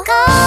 う